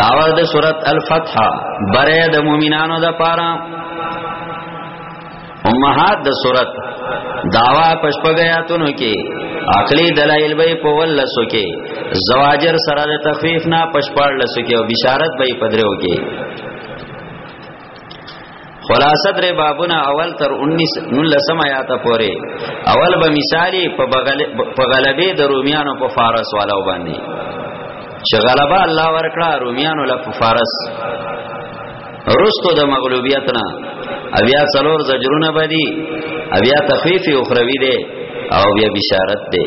داوا د سورت الفتح بره د مومنانو د پاره امهات د سورت داوا پشپغیاتونو کې عقلی دلایل به په ولسو کې زواجر سره د تخفیف نه پشپړ لسو کې او بشارت به پدریو کې خلاصه درې بابونه اول تر 19 19 آیات پورې اول به مثالی په غلبې د روميانو په فارس والو باندې چې غلبه الله ورکړه روميانو له فارس رستو د مغلوبیت نه بیا څلور زجرونه بدی بیا تخفیف اخروی دی او بیا بشارت دی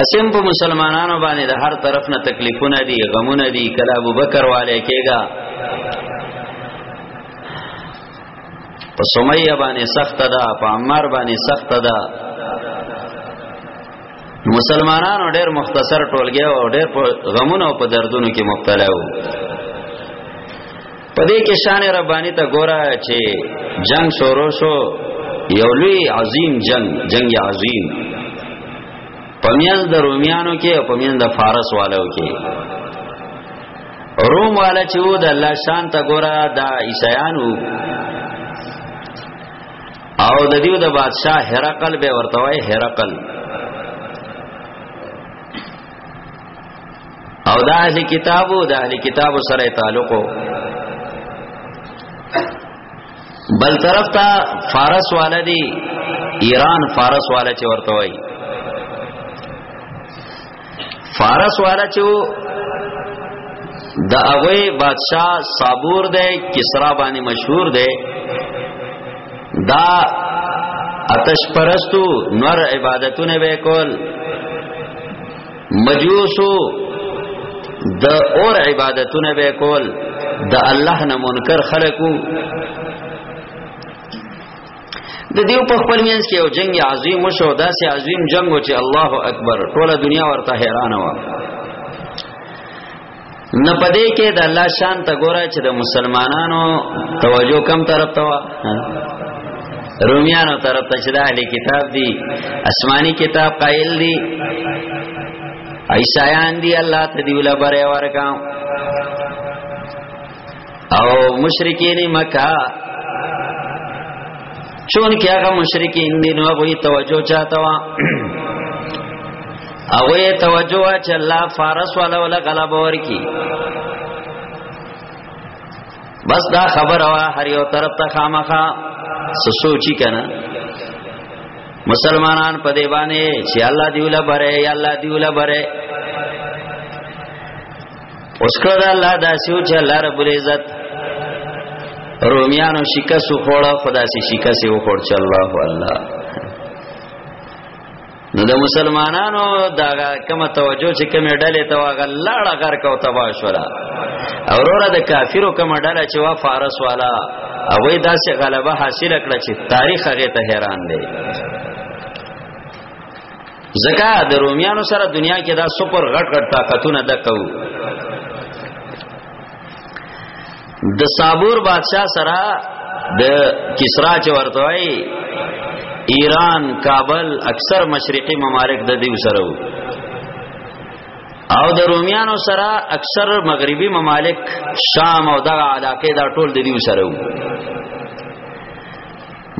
اسیم په مسلمانانو باندې د هر طرف نه تکلیفونه دي غمونه دي کله ابو بکر والے کېګا په سمیه باندې سخت ده په عمر باندې سخت ده مسلمانانو ډېر مختصر ټولګي او ډېر په غمونو او په دردونو کې مبتلا وو پدې کې شان ربانی ته ګورا چې جنگ شروع شو یو لوی عظیم جنگ جنگ عظیم پمیان د رومیانو کې او پمیان د فارس والو کې روم والا چې و د الله شان ته ګورا د عیسایانو او د دیو د بادشاہ هرقل به ورتوي هرقل او دا اهل کتابو دا اهل کتابو سره تعلقو بل طرف ته فارس والا دی ایران فارس والا چې ورته وای فارس والا چې د هغه بادشاہ صابور دی کسرا باندې مشهور دی دا اتش پرستو نور عبادتونه وکول مجوسو د اور عبادتونه وکول د الله نه منکر خلقو د دیو په خپل مینس کې یو جنگ عظیم وشو داسې عظیم جنگ و چې الله اکبر ټوله دنیا ورته حیران و نه پدې کې د الله شان ته ګوره چې د مسلمانانو توجه کم طرف ته رومیانو طرف ته چې د اهلي کتاب دي آسماني کتاب قائل دي عیسایان دي الله ته دی ولا بره ورکاو او مشرکین مکه چون کې هغه مشرکین دي نو هغه توجه چاته وا هغه توجه وا چې الله فارس والا ولا غلب ورکی بس دا خبر وا هر یو طرف ته خامخا سوچي کنه مسلمانان په دی باندې چې الله دیوله بره یا الله دیوله بره اوس کړه دا الله دا سیو چې الله رب العزت رومیانو شکست خوړه خدا سي شکست یې وخوړ چې الله الله نو د مسلمانانو دا کومه توجه چې کومه ډلې ته واغه لاړه غر کو تبا شولا اوروره د کافرو کومه ډله چې وا فارس والا او وې داسې غلبه حاصل کړه چې تاریخ هغه ته حیران دی زکا د رومیانو سره دنیا کې دا سپر غټ غټ طاقتونه د کو د صابور بادشاہ سره د کسرا چې ورته وای ایران کابل اکثر مشرقي ممالک د دې سره وو او د رومیانو سره اکثر مغربي ممالک شام او دغه علاقې دا ټول د دې سره وو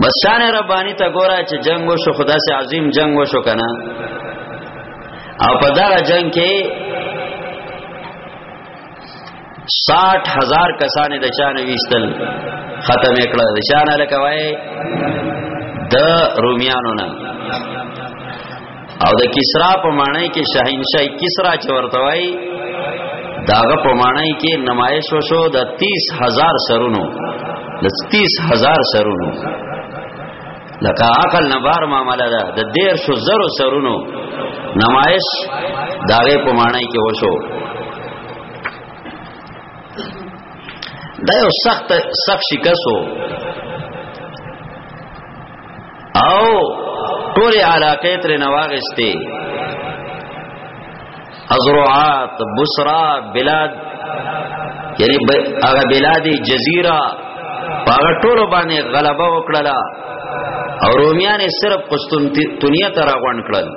بس شان ربانی ته ګوره چې جنگ وشو خدا سي عظیم جنگ وشو کنه او په دا جنگ کې 60 هزار کسان د چانه ویستل ختم کړه د چانه لکوي د روميانو نه او د کسرا په معنی کې شاهنشاهي کسرا چې ورته وای داغه په معنی کې نمایش وشو د 30000 سرونو د 30000 سرونو لکه عقل نبار معاملہ ده د دیر شو زرو سرونو نمایش داغه په معنی کې وشو دا یو سخت سخت شکست وو او ټول علاقه تر نواغسته ازروعات بصرا بلاد یعنی هغه بلاد جزیره هغه ټول باندې غلبه وکړه او رومیان صرف قسطنطنیه ته راغون کړل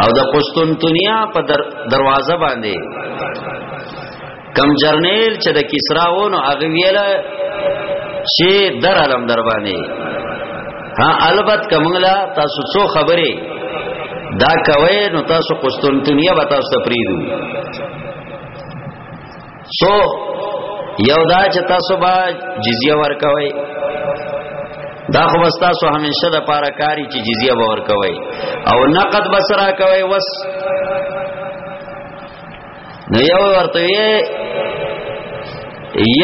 او د قسطنطنیه په در دروازه باندې کم جرنیل چې د کسرا و نو هغه ویل چې در علم در باندې ها البت کوملا تاسو څو خبرې دا کوي نو تاسو قسطنطنیه به تاسو ته پریدو سو یو دا چې تاسو به جزیه ورکوي دا خو بس تاسو همیشه د پاره کاری چې جزیه به ورکوي او نقد بسرا کوي وس نو یو ورته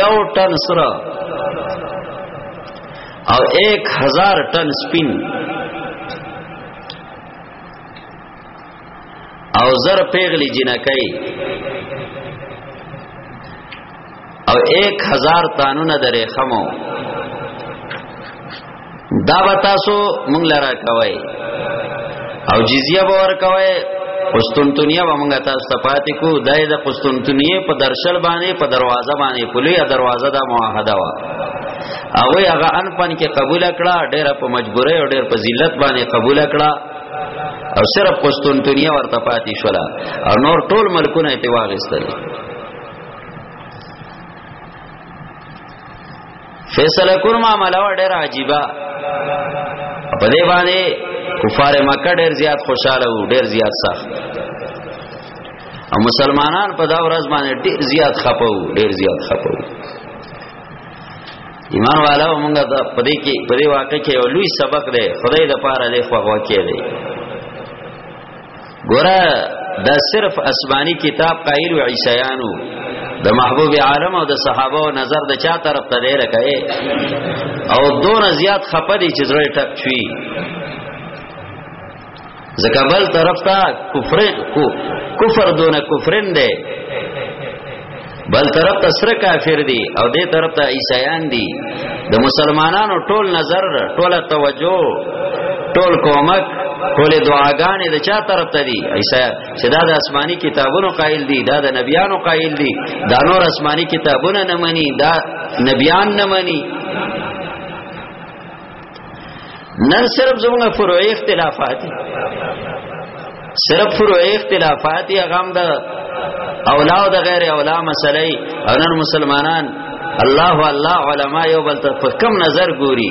یو ټن سره او 1000 ټن سپین او زر پیغلی جنکای او 1000 تانونه د ریخمو دا به تاسو مونږ لرا کوي او جزیه به ور کوي قسطنطنیه به مونږ تاسو ته پاتې کو دای د قسطنطنیه په درشل باندې په دروازه باندې پولیه دروازه دا معاهده وا او هغه ان پن کې قبول کړه ډېر په مجبورې او ډېر په ذلت باندې قبول کړه او صرف قسطنطنیه ورته پاتې شولا او نور ټول ملکونه ته واغستل فیصله کور معاملہ وا ډېر عجیبه په دې باندې کفار مکه ډېر زیات خوشاله وو ډېر زیات سخت او مسلمانان په دا ورځ باندې ډېر زیات خپه وو ډېر زیات خپه وو ایمان والا موږ دا پدې کې پدې واقع کې یو لوی سبق دی خدای د پاره دې خو واقع دی ګوره دا صرف اسماني کتاب قائل او عیسایانو د محبوب عالم او د صحابه او نظر د چا طرف ته دی لکه او دون زیات خپه دي چې زړه ټک شي ځکه بل طرف ته کفر کو کفر دون کفرن دی بل طرف ته سره کافر دي او دې طرف ته عیسایان دي د مسلمانانو ټول نظر ټول توجه ټول کومک ټول دعاګانې د چا طرف ته دي عیسی چې دا د آسماني کتابونو قائل دي دا د نبیانو قائل دي دا نور آسماني کتابونه نه مني دا نبیان نه مني نن صرف زموږ فروعي اختلافات صرف فروعي اختلافات هغه هم د اولاد غیر اولا مسلې او نن مسلمانان الله الله علما یو بل ته په کم نظر ګوري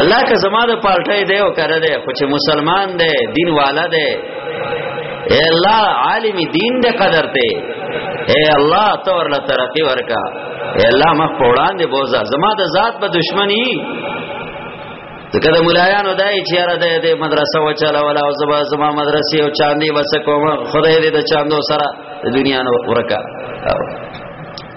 الله که زما د پالټه دی او کړه دی خو چې مسلمان دی دین والا دی اے الله عالم دین دې قدر ته اے الله تو ورله ترقی ورکا اے الله مخ پوړان دې بوزا زما د ذات په دشمنی ځکه د مولایانو دای چې را ده د مدرسه و چلا ولا او زما زما مدرسې او چاندي وسکوم خدای دې د چاندو سره د دنیا نو ورکا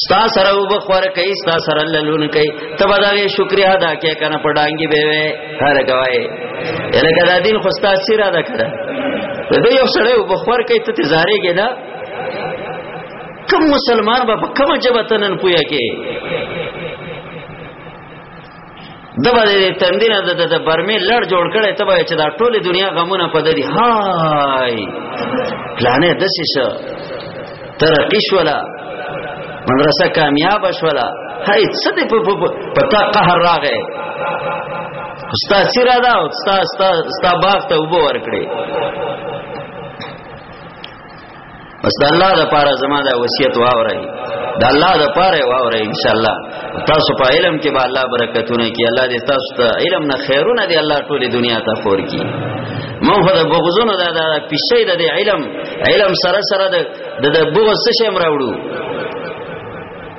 ستا سره وبخور کوي ستا سره لالون کوي ته به دا شکریا ادا کې کنه پډانګي به وي هر کوي یره کدا دین خو ستا سیر ادا کړه دا یو سره وبخور کوي ته تزارې کې دا کم مسلمان به په کومه جبتنن پویا کې د باندې تندینه د د برمه لړ جوړ کړي ته به چې دا ټوله دنیا غمونه پد دي هاي پلانې د شیشه ترقی شولا مدرسه کامیاب شولا هاي څه دې په پتا قهر راغې ستا سیرا دا ستا ستا ستا باغ ته وبو ورکړي بس د الله د پاره زما د وصیت واوري د الله د پاره واوري ان شاء الله تاسو په علم کې به الله برکتونه کوي الله دې تاسو ته علم نه خیرونه دې الله ټولې دنیا ته خور کړي مو خو د بغزونو د د پیشې د علم علم سره سره د د بغز څه شم راوړو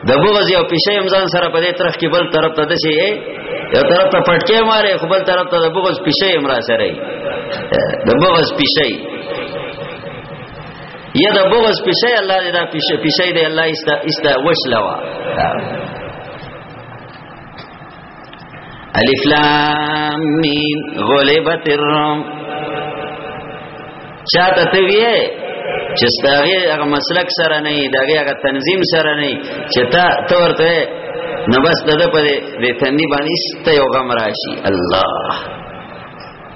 د بغز یو پیشې هم ځان سره په دې طرف کې بل طرف ته دشي یو طرف ته پټکې ماره خپل طرف ته د بغز پیشې هم را سره د بغز پیشې یا د بغض پیشه الله دې دا پیشه پیشه دې الله است است وشلوا الف لام میم غلبت الرم چاته ته ویې چې ستاره هغه مسلک سره نه دی دغه هغه تنظیم سره نه چې تا ته ورته نو بس دغه په دې تندې باندې ست یو غم راشي الله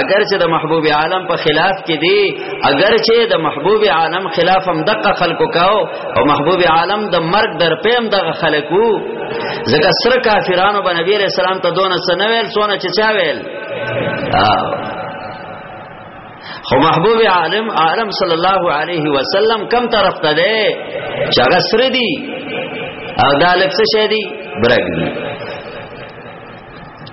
اگر چې د محبوب عالم په خلاف کې دی اگر چې د محبوب عالم خلاف هم دغه خلکو کاو او محبوب عالم د مرګ در پېم دغه خلکو ځکه سره کافرانو باندې نبی رسول الله ته دونه سنویل سونه چې چا ویل خو محبوب عالم عالم صلی الله علیه وسلم کم طرف ته دی چې هغه سره دی او دا لکه څه شي دی برګ دی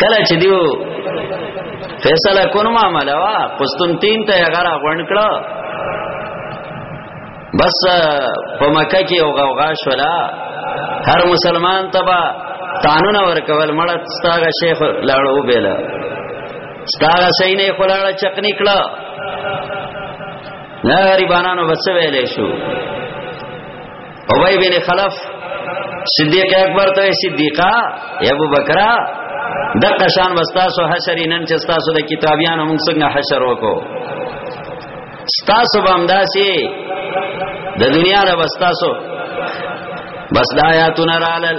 کله چې دیو فیصله کونو معاملہ وا قسطنطین ته غره غونډ کړه بس په مکه کې او غوغا شولا هر مسلمان تبا قانون ورکول مړه ستاګه شیخ لاړو بیل ستاګه سینې خلاړه چک نکړه نه غریبانو بس ویلې شو ابی بن خلف صدیق اکبر ته صدیقا ابو بکر د قشان وستاسو حشر نن چې تاسو د کتابیانو موږ څنګه حشر وکړو تاسو باندې داسي د دنیا د وستاسو بس د آیاتونه رالل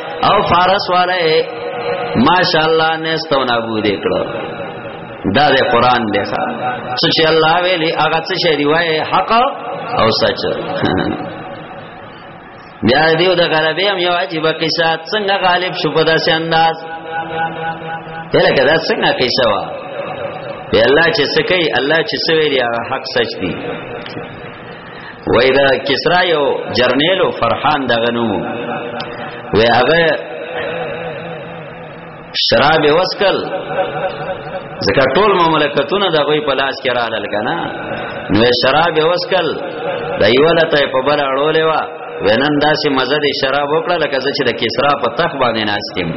او فارس والے ماشاءالله نستو نابو دې کړو دا د قران دی ښا څه چې الله ویلي هغه څه شی دی وای حق او سچ بیا دیو د غربی هم یو عجیب قصه څنګه غالب شو په داسې انداز یلکه دا څنګه قصه وا په الله چې سکی الله چې سویلی هغه حق سچ دی وای دا کسرا یو جرنیل او فرحان دغه نوم وای هغه شراب وسکل ځکه ټول مملکتونه د غوی په لاس کې راغلل کنه نو شراب وسکل د یوله ته په بل اړولې وا ونن داسې مزه دي شراب وکړه لکه چې د کسرا په تخ باندې ناستم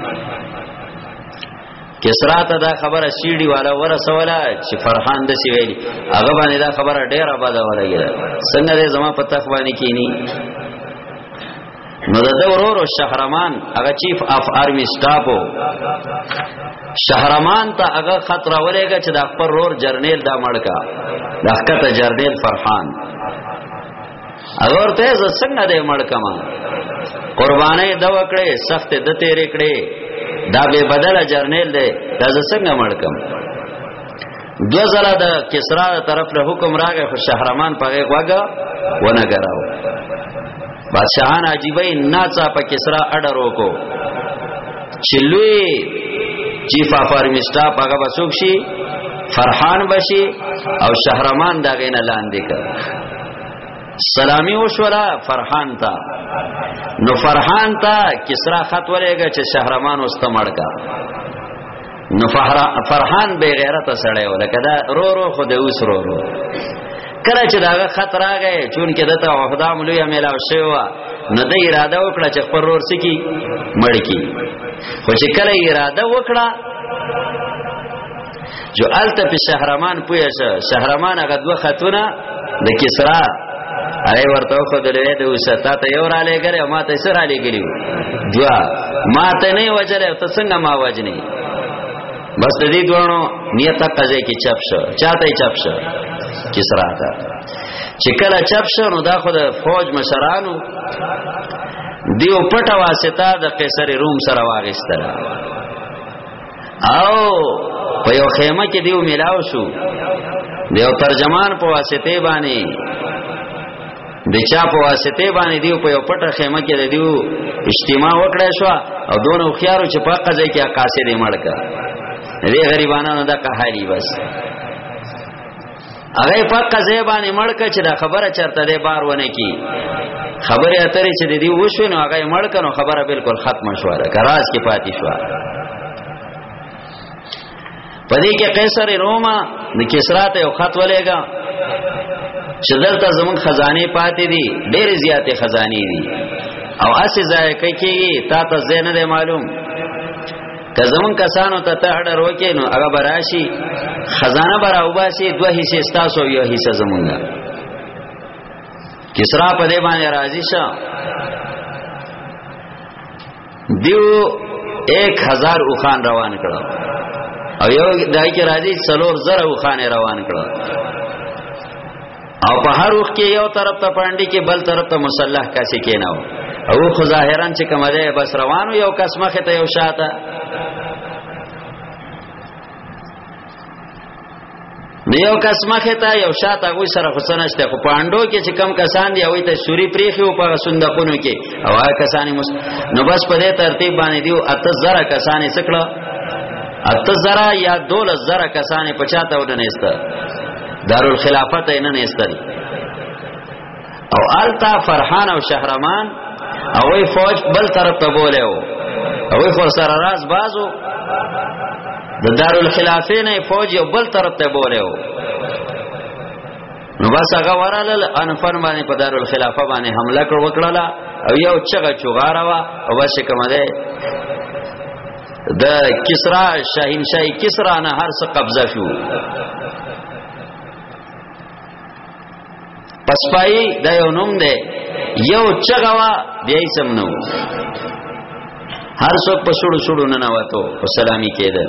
کسرا ته دا خبره سیډي والا ورسوله چې فرحان د سی ویلي هغه باندې دا خبره ډیره بده ولګیده څنګه دې زما په تخ باندې کینی نو د دورور او شهرمان هغه چیف اف آرمی سټاپو شهرمان ته هغه خطر ولېګه چې د خپل رور جرنیل دا مړکا د حقته جرنیل فرحان اگر ته ز څنګه دې مړ کما قربانې د وکړې سخت د تیرې کړې دا به بدل جرنیل دې دا ز څنګه مړ کم دو زلا د کسرا طرف له حکم راغې خو شهرمان پغه وګه ونه ګراو بادشاہان عجیبې ناڅا په کسرا اډر وکړو چلوې چیف اف آرمی سټاف هغه بسوک شي فرحان بشي او شهرمان دا غینه لاندې کړ سلامی وشولا فرحان تا نو فرحان تا کسرا خط ولېګه چې شهرمان واستمړکا نو فرحان بے غیرت سړی و لکه دا رو رو خو د اوس رو رو کله چې داغه خط راغی چون کې دته عہده ملوی ملاو شوی نو د اراده وکړه چې خپل رور سکی مړ کی خو چې کله اراده وکړه جو الته په شهرمان پوهه شه شهرمان هغه دوه خاتونه د کسرا اره ورته خو دلې د وستا ته یو را لګره ما ته سره را لګریو دوا ما ته نه وجره ته څنګه ما وجنی بس د دې دوانو نیت قضې کې چپ شو چاته چپ شو کسرا ته چې کله چپ شو نو دا خو د فوج مشرانو دیو پټه واسطه د قیصر روم سره واغستره او په یو خیمه کې دیو ملاو شو دیو ترجمان په واسطه باندې د چا په واسطه باندې دیو په یو پټه خیمه کې دیو اجتماع وکړای شو او دونه خيارو چې په قضې کې قاصد مړ کړ دې غریبانو دا کحالي بس هغه په قضې باندې مړک چې دا خبره چرته ده بار ونه کی خبره اترې چې دی وښوي نو هغه مړک نو خبره بالکل ختمه شو را کراس کې پاتې شو پدې کې قیصر روما د کسرا ته یو خط ولېګا چې دلته زمون خزانه پاتې دي ډېر زیاتې خزانه دي او اسې ځای کې تا ته زین نه معلوم که زمون کسانو ته ته اډر وکې نو هغه براشي خزانه برا وباسي دوه حصے ستاسو یو حصہ زمونږه کسرا په دې باندې راضي شه دیو 1000 اوخان روان کړو او یو دای کې راځي څلور زره اوخان روان کړو او په هر وخت کې یو طرف ته پانډي کې بل طرف ته مصلح کاسي کېناو او خو ظاهرا چې کومه ده بس روانو یو کس مخه ته یو شاته یو کس مخه ته یو شاته غوي سره خصنشته خو پاندو کې چې کم کسان دی او ته سوري پریخي او په صندوقونو کې او هغه کسان مس نو بس په دې ترتیب باندې دی او 8000 کسان سکړه 8000 یا 12000 کسان په چاته ودنېسته دارالخلافت نه نېستل او التا فرحان او شهرمان او وی فوج بل طرف ته بوله او وی خور سره راز بازو د دارالخلافه نه فوج یو بل طرف ته بوله او نو بس هغه ورالل ان فرمان په دارالخلافه باندې حمله کړ وکړه او یو چغه چغاره وا او بس کومه ده د کسرا شاهنشاهي کسرا نه هر څه قبضه شو پس پای دا یو نوم دی یو چغوا بیا یې سم نو هر څوک په شړو شړو نه نواتو په سلامي کېدل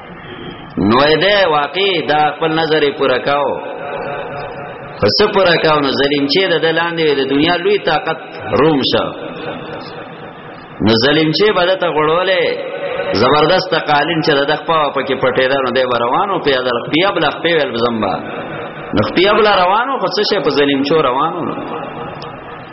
نو دې واقع دا خپل نظر پورا کاو پس پورا کاو نو ظلم چې د لاندې د دنیا لوی طاقت روم شو نو ظلم چې بدته غړولې زبردست قالین چې د خپل پکې پټې ده نو د روانو په یاد لخ پیاب لخ په ول زمبا نو پیاب لا روانو خو څه شي په ظلم چو روانو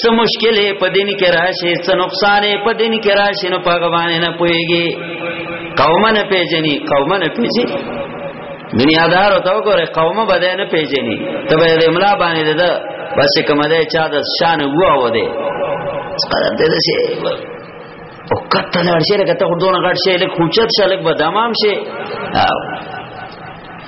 څه مشکل په دین کې راشي څه نقصان په دین کې راشي نو په غوانه نه پويږي قومه نه پیژني قومه نه پیژني دنیا دار او تو ګره قومه بده نه پیژني ته به د املا باندې ده بس کومه ده چا د شان وو و ده قرار دې ده شي او کته لړ شي لکه ته خور دونه غټ شي لکه خوچت شي لکه بدامام شي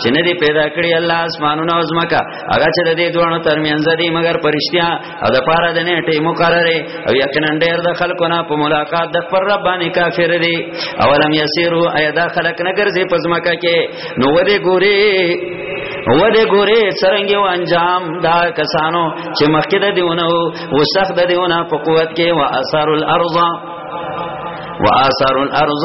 چې نه دی پیدا کړی الله اسمانونه او زمکا هغه چې د دې دوه ترمنځ دی مګر پرشتیا او د پاره د نیټه مقرره او یقینا ډیر د خلکو نه په ملاقات د پر رب باندې کافر دی اولم یسیرو ایا دا خلک نه ګرځي په زمکا کې نو ودی ګوري و دې ګوره څنګه و انجام دا کسانو چې مخکې د دیونه او سخت د دیونه په قوت کې و اثر الارض و اثر الارض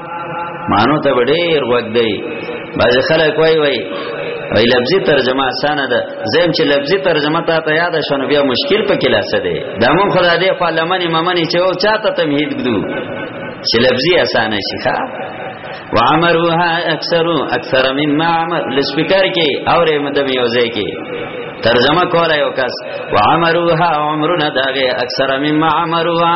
مانو ته ډېر وګ دی باز خلک وای وای وی لفظي ترجمه اسانه ده زم چې لفظي ترجمه تا ته یاد شونه بیا مشکل په کلاسه ده دا مون خدای دې خو لمنې ممنې چې او چاته تمهید ګدو چې لفظي اسانه شي ښا وعمروها اکثر اکثر مما عمر لسپیکر کې اور مدم یوزه کې ترجمه کوله یو کس وعمروها عمرنا داغه اکثر مما عمروها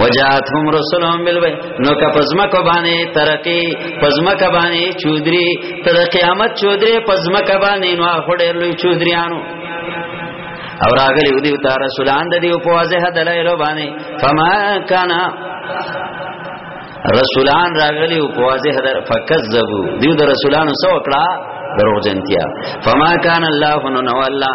وجاتهم رسولهم بالبین نو که پزمک باندې ترقی پزمک باندې چودري تر قیامت چودري پزمک باندې نو هډر لوی چودریانو او راغلی ودی ته رسولان د دې په واضح دلایل باندې فما کان رسولان راغلی او په واضح در فکذبوا دیو د رسولانو سو کړه دروغجنتیا فما کان الله نو الله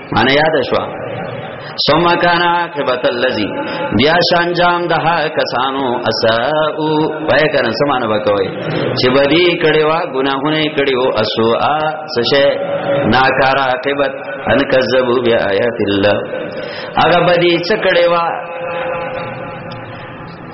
معنی یاد شو ثم کان عاقبت الذی بیا شانجام ده کسانو اساو پای کړه سمانه وکوي چې بدی کړي وا ګناهونه کړي او اسو ا سشه ناکار عاقبت ان کذبوا بیاات الله هغه بدی څه کړي وا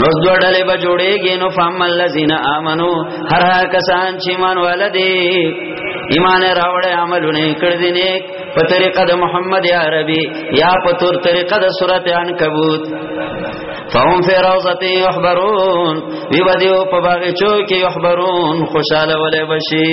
نو دوه ډلې به جوړېږي نو فهم الذين امنو هر هغه کسان چې ایمان ولدي ایمان راوړې عملونه کړ دي نیک په طریقه د محمد عربي یا په تور طریقه د سورته عنکبوت فهم فی روضت یحبرون وی ودیو په باغچو کې یحبرون خوشاله ولې بشي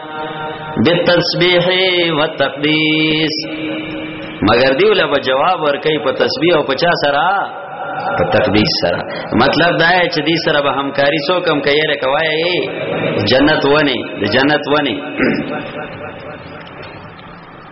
بالتسبیح والتقدیس مگر دیو له جواب ورکړي په تسبیح او په چا سره په تقدیس سره مطلب دا ہے چې دې سره به همکاري سو کم کوي لکه وایي جنت ونی د جنت ونی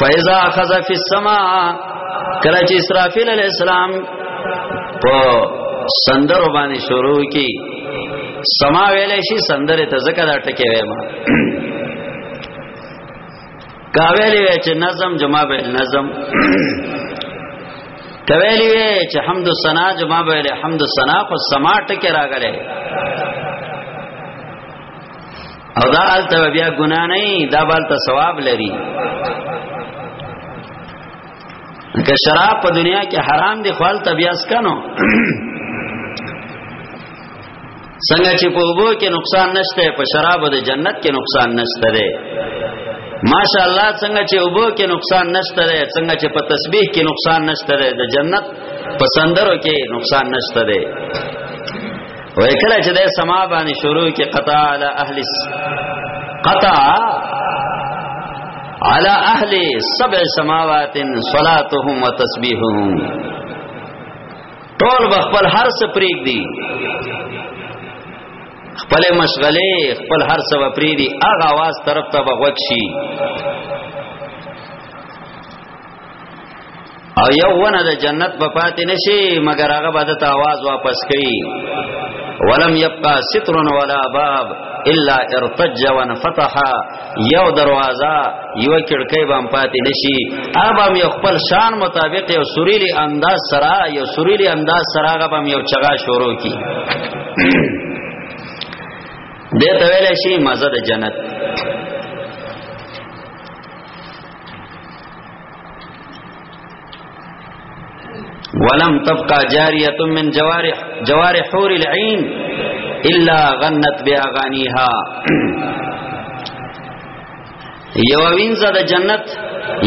فاذا اخذ فی السما کله چې اسرافیل علی السلام په سندر باندې شروع کی سما ویلې شي سندره ته زکه دا ټکی وایم کاویلی وی چې نظم جما به نظم کویلی وی چې حمد و ثنا جما به حمد و ثنا خو سما ټکی راغله او دا الته بیا ګنا نه دا بالته ثواب لري که شراب په دنیا کې حرام دي خپل طبيعت سکنو څنګه چې په وبو کې نقصان نشته په شراب د جنت کې نقصان نشته ده ماشاء الله څنګه چې وبو کې نقصان نشته ده څنګه چې په تسبیح کې نقصان نشته ده د جنت په سندرو کې نقصان نشته ده وای کله چې د سما باندې شروع کې قطع علی اهل قطع علی اهل سبع سماوات صلاتهم وتسبیحهم ټول بخپل هر څه پریک دی خپل مشغله خپل هر څه وپری دی اغه आवाज طرف ته بغوښي او یو ونه د جنت په پاتې نشي مګر هغه به د आवाज واپس کوي ولم يبقى ستر ولا باب الا ارتج وانفتح یو دروازه یو کړکۍ بام پاتې نشي ابم یو خپل شان مطابق یو سوريلي انداز سره یو سوريلي انداز سره غبم یو چغا شروع کی دته ویل شي مزه د جنت ولم تبقى جاريه من جوارح جوارح حور العين الا غنت باغانيها یو وینځه د جنت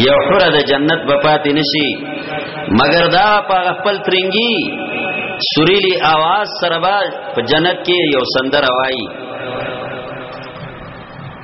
یو حره د جنت په پاتې نشي مگر دا په خپل ترنګي سوريلي आवाज سره په جنت کې یو سندر وایي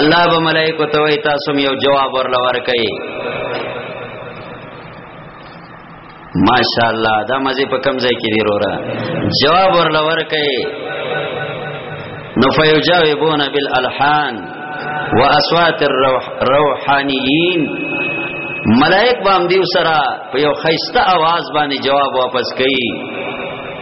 الله به ملائکه ته وای تاسو یو جواب ورل ورکړي ماشاءالله دا مزه په کم ځای کې دی رورا جواب ورل ورکړي نو فیجاوبون بالالحان واصوات الروحانیین ملائک بام دیو سره په یو خیسته आवाज باندې جواب واپس کړي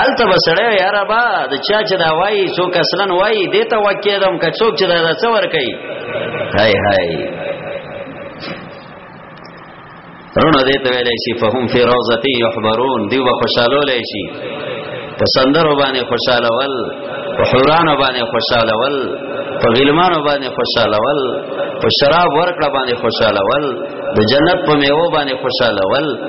الته بسړی یار با د چا چې دا وای څوک اصلا وای دته وکیدم که څوک چې دا څه ور کوي هاي هاي رونه دې ته ویلې شي فهم فی روزتی یحبرون دیو به خوشاله لې شي په سندرو باندې خوشاله ول په حوران باندې خوشاله ول په غلمان باندې خوشاله ول په شراب ورکړه باندې خوشاله ول د جنت په میوه باندې خوشاله ول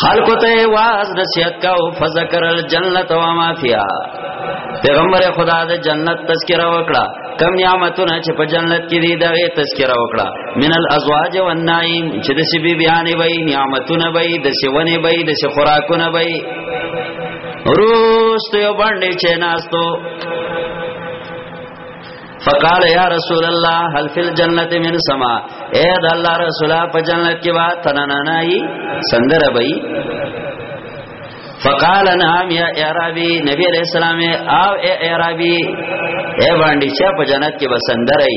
خلق ته واز نصیحت کاو فذکر الجنت و ما فیها پیغمبر خدا د جنت تذکرہ وکړه کم نعمتونه چې په جنت کې دي دغه تذکرہ وکړه من الازواج والنعیم چې د سی بی بیانې وای نعمتونه وای د سی ونه وای د سی خوراکونه وای روست یو باندې چې ناستو فقال یا رسول الله هل فی الجنه من سما اے د الله رسولا په جنت کې وا تنانای سندره بئی فقال نعم یا اعرابی نبی علیہ السلام او اے اعرابی اے باندې چې په جنت کې وسندرای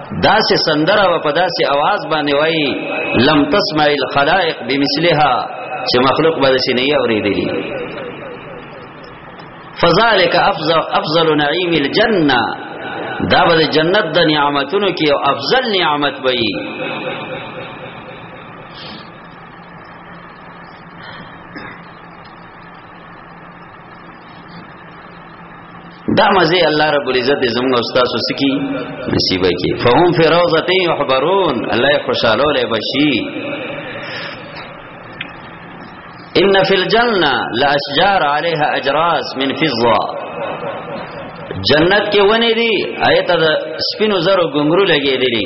داسې سندره و په داسې आवाज باندې وای لم تسمع الخلائق بمثلها چې مخلوق به داسې نه اوریدلی فذلك افضل افضل نعيم الجنه دا به جنت د نعمتونو کې او افضل نعمت وي دا مزه الله رب العزت زموږ استاد سکی نصیب کی فهم فی روضه یحبرون الله خوشاله له بشی ان فی الجنه لاشجار علیها اجراس من فضه جنت کې ونی دی آیت د سپینو زرو ګنګرو لګې دي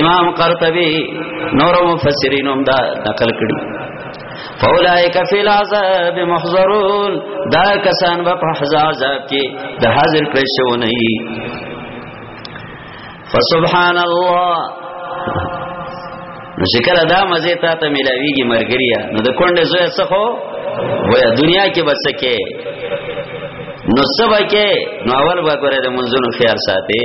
امام قرطبي نور مفسرین هم دا نقل کړي فاولائک فی العذاب محضرون دا کسان به په عذاب کې د حاضر کړي شو نه فسبحان الله نو شکر ادا مزه تا ته ملاویږي مرګریا نو د کونډه زوی څه خو وای دنیا کې بس کې نو سبا کې نو اول وګوره د منځونو خیال ساتي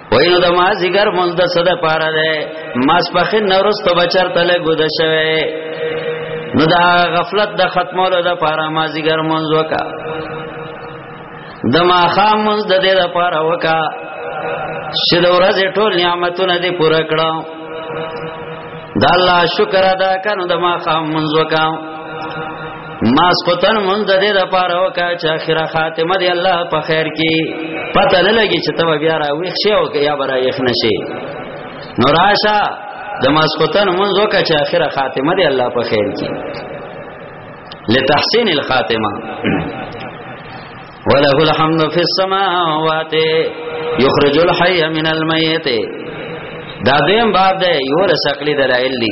وینو د ما زیګر مونږ د صد پاره ده ماس پخې نورست بچر تله ګود شوه نو دا غفلت د ختمولو د پاره ما زیګر مونږ وکا د ما خام مونږ د دې د پاره وکا چې د ورځې ټول نعمتونه دې پوره کړو دا الله شکر ادا کړو د ما خام مونږ وکا ماسختن مونږ د دې لپاره وکا چې اخره خاتمه دی الله په خیر کې پته نه لګي چې تبه بیا راوي شي او یا برا یې نشي نو راشه د ماسختن مونږ وکا چې اخره خاتمه دی الله په خیر کې لتحسین الخاتمه وله الحمد فی السماوات یخرج الحی من المیت دا دیم باب ده یو رسقلی دلائل دی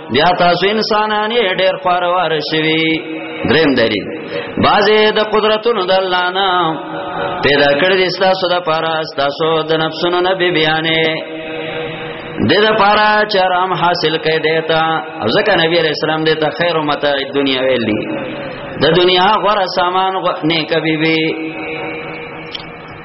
بیا تاسو انسانان یې ډېر خوروار شوي دریم دلیل بعضې د قدرتونو د الله نه پیدا کړی دي ستاسو د پاره ستاسو د نفسونو نه بی بیانې د د پاره چرام حاصل کړي دیتا او ځکه نبی رسول الله دیتا خیر او متاع دنیا ویلی د دنیا غره سامان نه کوي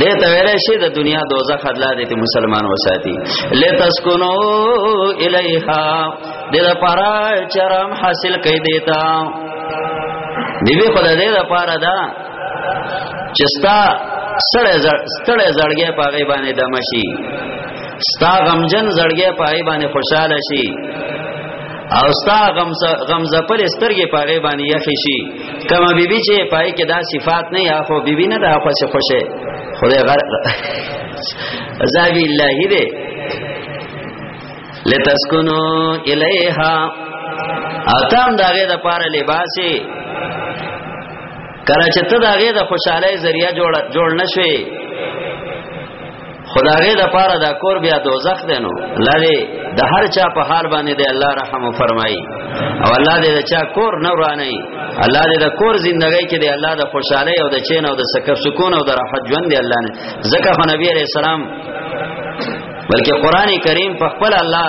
دې ته ویل شي د دنیا دوزخ الله دې مسلمان وساتي لتسكنو الیها دې لپاره چرم حاصل کړي دیتا دې به خدای دې لپاره دا چستا سړې سړې زړګې پاغي باندې دمشي ستا غمجن زړګې پاغي باندې خوشاله شي او ستا غم غم زپر سترګې پاغي باندې یخ شي کما بیبی چې پای کې دا صفات نه یا خو بیبی نه دا خو څه خوشه خدای غر عذاب الله دې لتسکنو الیها اتم داګه د پاره لباسي کله چې ته داګه د خوشاله ذریعہ جوړ جوړ نشوي خدای د پاره دا کور بیا دوزخ دی نو لری د هر چا په حال باندې دی الله رحم فرمایي او الله دې د چا کور نه ورانه الله دې د کور ژوندۍ کې دی الله د خوشحالي او د چین او د سکه سکون او د راحت ژوند دی الله نه ځکه خو نبی عليه السلام بلکې قران کریم په خپل الله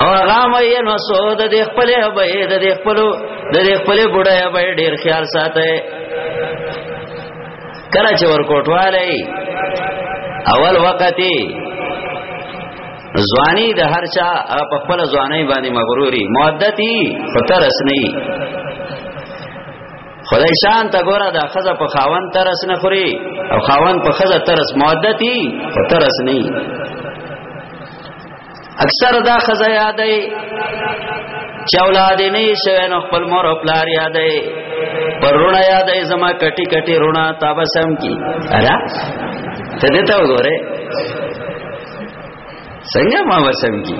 هغه مې نو سود د خپل به د خپل د خپل بډای به ډیر خیال ساته کله چې ورکوټواله اول وقتی ځواني د هر چا په خپل ځواني باندې مغروري مودتي خطر اسني خدای شان تا ګوره دا خزه په خاون ترس نه خوري او خاون په خزه ترس مودتي خطر اسني اکثر دا خزا یادې چې اولاد نه شوی نو خپل مور او پلار یادې پرونه یادې زما کټي کټي رونه تابسم کی ارا ته دې تا وګوره څنګه ما وسم کی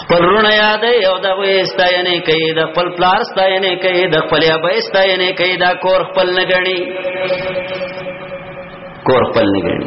خپل رونه یاد یو د وې استاینه کوي د خپل پلار استاینه کوي د خپل ابا استاینه کوي دا کور خپل نګړي کور خپل نګړي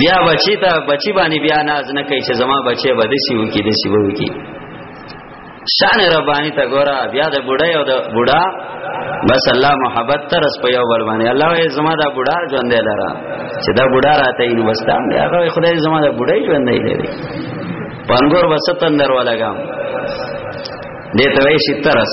بیا بچی ته بچی باندې بیا ناز نه کوي چې زما بچي به دسی وو کې دسی وو کې شان ربانی ته ګورا بیا د بډای او د بډا بس الله محبت تر اس په یو بل باندې الله یې زما دا بډا ژوند دی لاره چې دا بډا راته یې وستام دی هغه خدای زما دا بډای ژوند دی لري پنګور وسط اندر ولګم دې ته وې شترس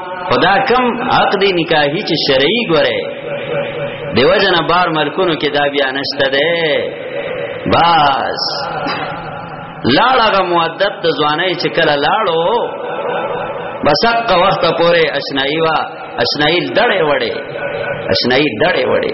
خدا کم عقد نکاحی چې شرعي ګوره دیو جن بار ملکونو کې دا بیا نشته ده بس لاړ هغه مؤدب د ځواني چې کله لاړو بسق وخت پورې اشنایی وا اشنایی دړې وړې اشنایی دړې وړې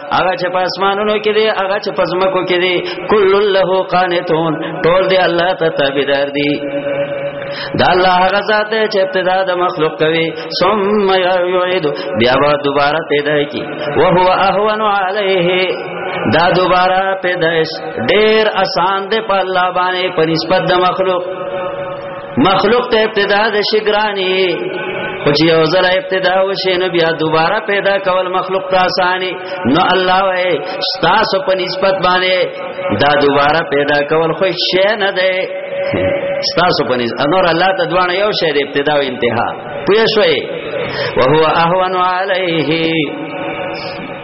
هغه چې په اسمانونو کې دی هغه چې په زمکو کې دی کل له قانتون ټول دی الله ته تابعدار دی دا الله هغه ذات دی چې ابتدا د مخلوق کوي ثم يعيد بیا به دوباره پیدا کی او هو اهون عليه دا دوباره پیدائش ډیر آسان دی په الله باندې په نسبت د مخلوق مخلوق ته ابتدا د شګرانی خو چې یو ځل ابتدا وشي نو بیا دوباره پیدا کول مخلوق ته اساني نو الله وې تاسو په نسبت باندې دا دوباره پیدا کول خو شي نه دی تاسو په نسبت انور الله ته دوانه یو شی د ابتدا او انتها پوه شوي وهو اهون علیه